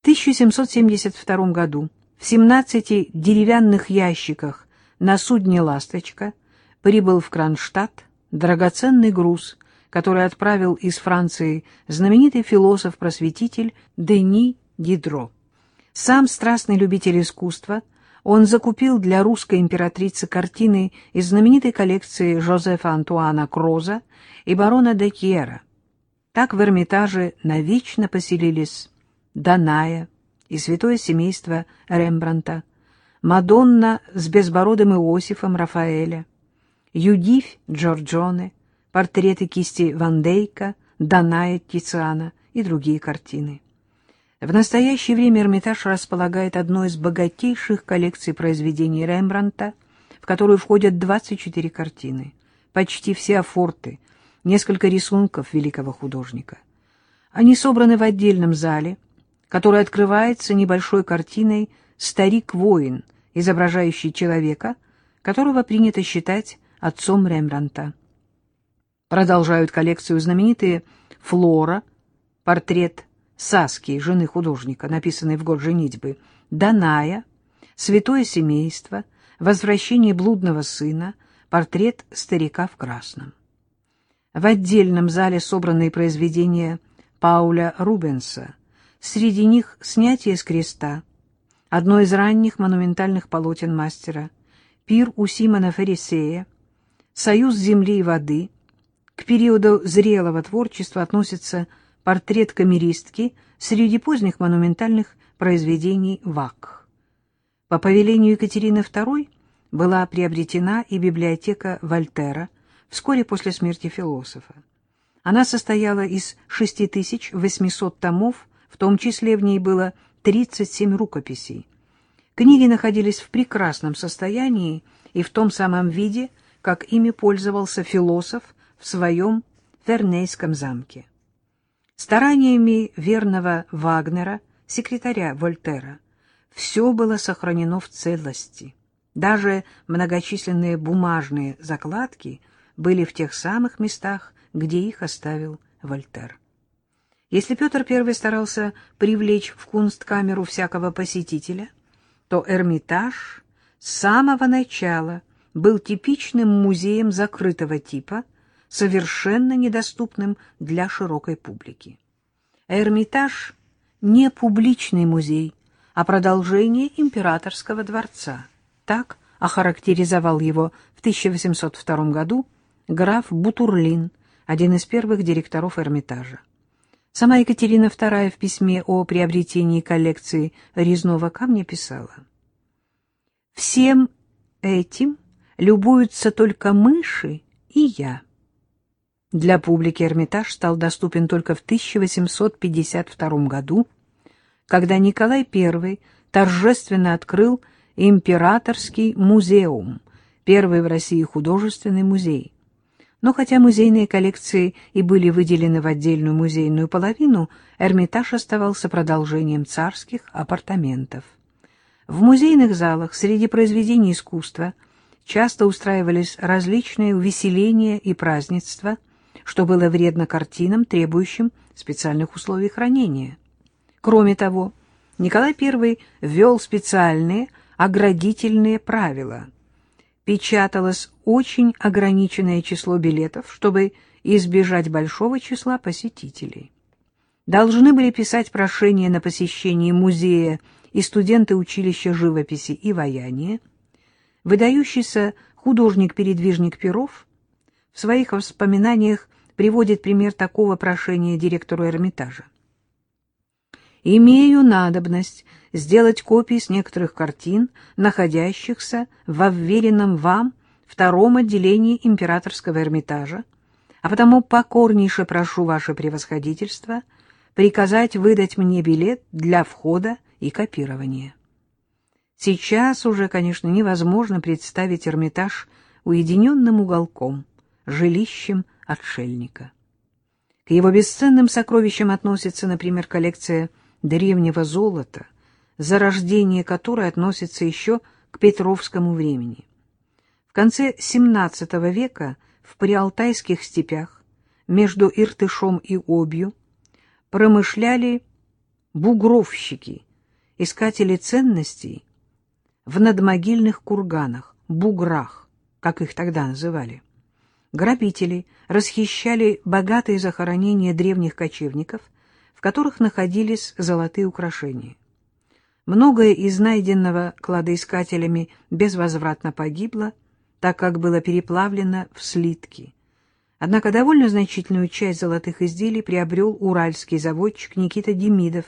В 1772 году в 17 деревянных ящиках на судне «Ласточка» прибыл в Кронштадт драгоценный груз, который отправил из Франции знаменитый философ-просветитель Дени Дидро. Сам страстный любитель искусства, он закупил для русской императрицы картины из знаменитой коллекции Жозефа Антуана Кроза и барона де Кьера. Так в Эрмитаже навечно поселились Даная и святое семейство Рембранта, Мадонна с безбородым Иосифом Рафаэля, Юдивь Джорджоне, портреты кисти Ван Дейка, Даная Тициана и другие картины. В настоящее время Эрмитаж располагает одной из богатейших коллекций произведений Рембранта, в которую входят 24 картины, почти все афорты, несколько рисунков великого художника. Они собраны в отдельном зале – который открывается небольшой картиной «Старик-воин», изображающий человека, которого принято считать отцом Рембранта. Продолжают коллекцию знаменитые «Флора», портрет Саски, жены художника, написанный в год женитьбы, «Даная», «Святое семейство», «Возвращение блудного сына», портрет старика в красном. В отдельном зале собранные произведения Пауля Рубенса – Среди них снятие с креста, одно из ранних монументальных полотен мастера, пир у Симона Фарисея, союз земли и воды. К периоду зрелого творчества относится портрет камеристки среди поздних монументальных произведений ВАК. По повелению Екатерины II была приобретена и библиотека Вольтера вскоре после смерти философа. Она состояла из 6800 томов в том числе в ней было 37 рукописей. Книги находились в прекрасном состоянии и в том самом виде, как ими пользовался философ в своем Фернейском замке. Стараниями верного Вагнера, секретаря Вольтера, все было сохранено в целости. Даже многочисленные бумажные закладки были в тех самых местах, где их оставил Вольтер. Если Петр I старался привлечь в кунсткамеру всякого посетителя, то Эрмитаж с самого начала был типичным музеем закрытого типа, совершенно недоступным для широкой публики. Эрмитаж — не публичный музей, а продолжение императорского дворца. Так охарактеризовал его в 1802 году граф Бутурлин, один из первых директоров Эрмитажа. Сама Екатерина II в письме о приобретении коллекции резного камня писала. «Всем этим любуются только мыши и я». Для публики Эрмитаж стал доступен только в 1852 году, когда Николай I торжественно открыл Императорский музеум, первый в России художественный музей. Но хотя музейные коллекции и были выделены в отдельную музейную половину, Эрмитаж оставался продолжением царских апартаментов. В музейных залах среди произведений искусства часто устраивались различные увеселения и празднества, что было вредно картинам, требующим специальных условий хранения. Кроме того, Николай I ввел специальные оградительные правила – печаталось очень ограниченное число билетов, чтобы избежать большого числа посетителей. Должны были писать прошение на посещение музея и студенты училища живописи и ваяния. Выдающийся художник-передвижник Перов в своих воспоминаниях приводит пример такого прошения директору Эрмитажа. «Имею надобность сделать копии с некоторых картин, находящихся во вверенном вам втором отделении императорского Эрмитажа, а потому покорнейше прошу ваше превосходительство приказать выдать мне билет для входа и копирования. Сейчас уже, конечно, невозможно представить Эрмитаж уединенным уголком, жилищем отшельника. К его бесценным сокровищам относится, например, коллекция древнего золота — зарождение которой относится еще к Петровскому времени. В конце XVII века в приалтайских степях между Иртышом и Обью промышляли бугровщики, искатели ценностей в надмогильных курганах, буграх, как их тогда называли. Грабители расхищали богатые захоронения древних кочевников, в которых находились золотые украшения. Многое из найденного кладоискателями безвозвратно погибло, так как было переплавлено в слитки. Однако довольно значительную часть золотых изделий приобрел уральский заводчик Никита Демидов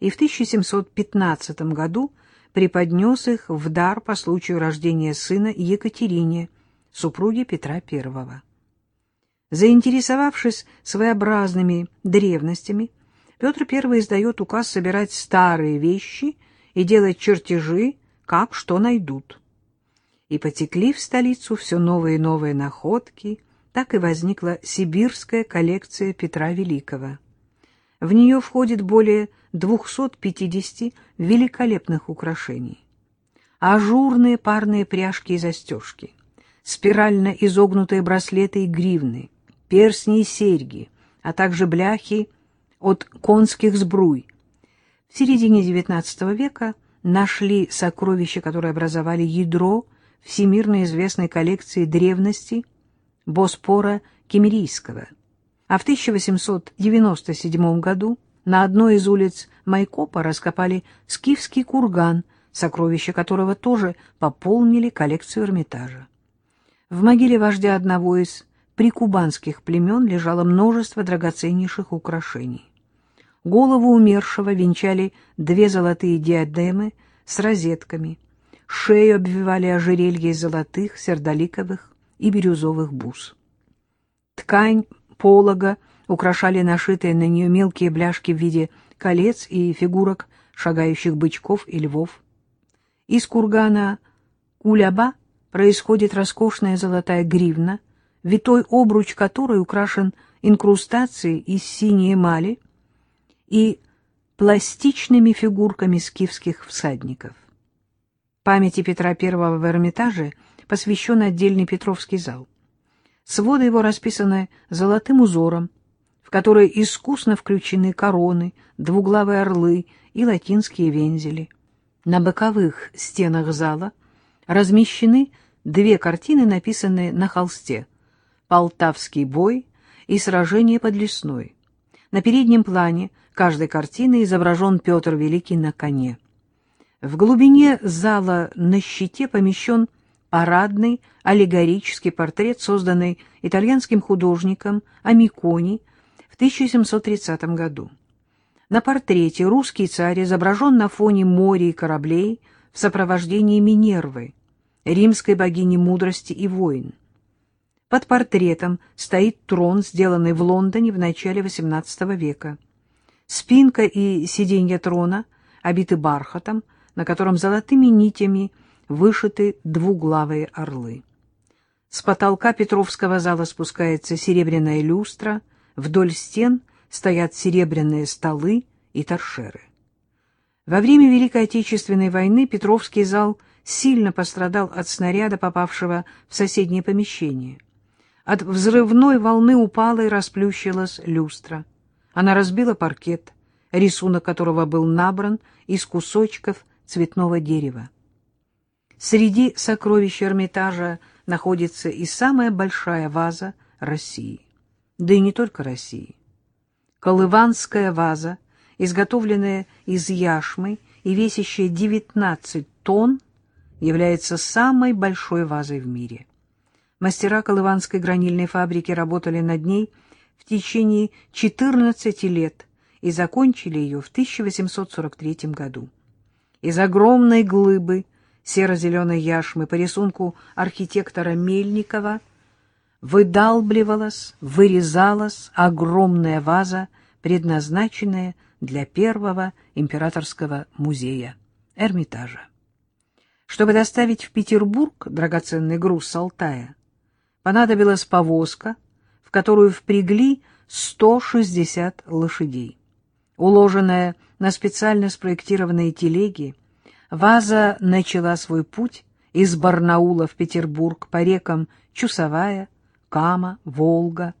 и в 1715 году преподнес их в дар по случаю рождения сына Екатерине, супруги Петра I. Заинтересовавшись своеобразными древностями, Петр I издает указ собирать старые вещи и делать чертежи, как что найдут. И потекли в столицу все новые и новые находки, так и возникла сибирская коллекция Петра Великого. В нее входит более 250 великолепных украшений. Ажурные парные пряжки и застежки, спирально изогнутые браслеты и гривны, перстни и серьги, а также бляхи от конских сбруй. В середине XIX века нашли сокровища, которые образовали ядро всемирно известной коллекции древностей Боспора Кемерийского. А в 1897 году на одной из улиц Майкопа раскопали скифский курган, сокровища которого тоже пополнили коллекцию Эрмитажа. В могиле вождя одного из прикубанских племен лежало множество драгоценнейших украшений. Голову умершего венчали две золотые диадемы с розетками, шею обвивали ожерелья из золотых, сердоликовых и бирюзовых бус. Ткань полога украшали нашитые на нее мелкие бляшки в виде колец и фигурок шагающих бычков и львов. Из кургана Куляба происходит роскошная золотая гривна, витой обруч которой украшен инкрустацией из синей эмали и пластичными фигурками скифских всадников. Памяти Петра I в Эрмитаже посвящен отдельный Петровский зал. Своды его расписаны золотым узором, в который искусно включены короны, двуглавые орлы и латинские вензели. На боковых стенах зала размещены две картины, написанные на холсте «Полтавский бой» и «Сражение под Лесной». На переднем плане каждой картины изображен Петр Великий на коне. В глубине зала на щите помещен парадный аллегорический портрет, созданный итальянским художником Амикони в 1730 году. На портрете русский царь изображен на фоне моря и кораблей в сопровождении Минервы, римской богини мудрости и войн. Под портретом стоит трон, сделанный в Лондоне в начале XVIII века. Спинка и сиденье трона обиты бархатом, на котором золотыми нитями вышиты двуглавые орлы. С потолка Петровского зала спускается серебряная люстра, вдоль стен стоят серебряные столы и торшеры. Во время Великой Отечественной войны Петровский зал сильно пострадал от снаряда, попавшего в соседнее помещение. От взрывной волны упала и расплющилась люстра. Она разбила паркет, рисунок которого был набран из кусочков цветного дерева. Среди сокровищ Эрмитажа находится и самая большая ваза России. Да и не только России. Колыванская ваза, изготовленная из яшмы и весящая 19 тонн, является самой большой вазой в мире. Мастера Колыванской гранильной фабрики работали над ней в течение 14 лет и закончили ее в 1843 году. Из огромной глыбы серо-зеленой яшмы по рисунку архитектора Мельникова выдалбливалась, вырезалась огромная ваза, предназначенная для первого императорского музея — Эрмитажа. Чтобы доставить в Петербург драгоценный груз с Алтая, понадобилась повозка, в которую впрягли 160 лошадей. Уложенная на специально спроектированные телеги, ваза начала свой путь из Барнаула в Петербург по рекам Чусовая, Кама, Волга.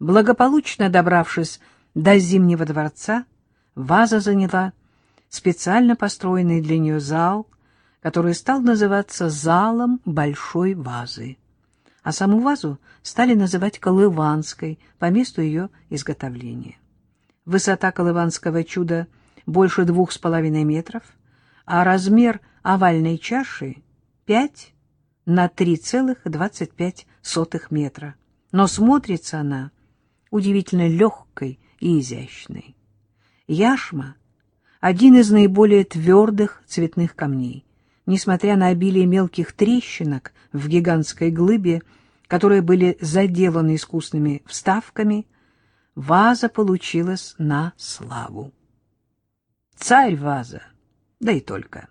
Благополучно добравшись до Зимнего дворца, ваза заняла специально построенный для нее зал, который стал называться залом большой вазы. А саму вазу стали называть Колыванской по месту ее изготовления. Высота колыванского чуда больше двух с половиной метров, а размер овальной чаши — пять на 3,25 метра. Но смотрится она удивительно легкой и изящной. Яшма — один из наиболее твердых цветных камней. Несмотря на обилие мелких трещинок в гигантской глыбе, которые были заделаны искусными вставками, ваза получилась на славу. Царь ваза, да и только.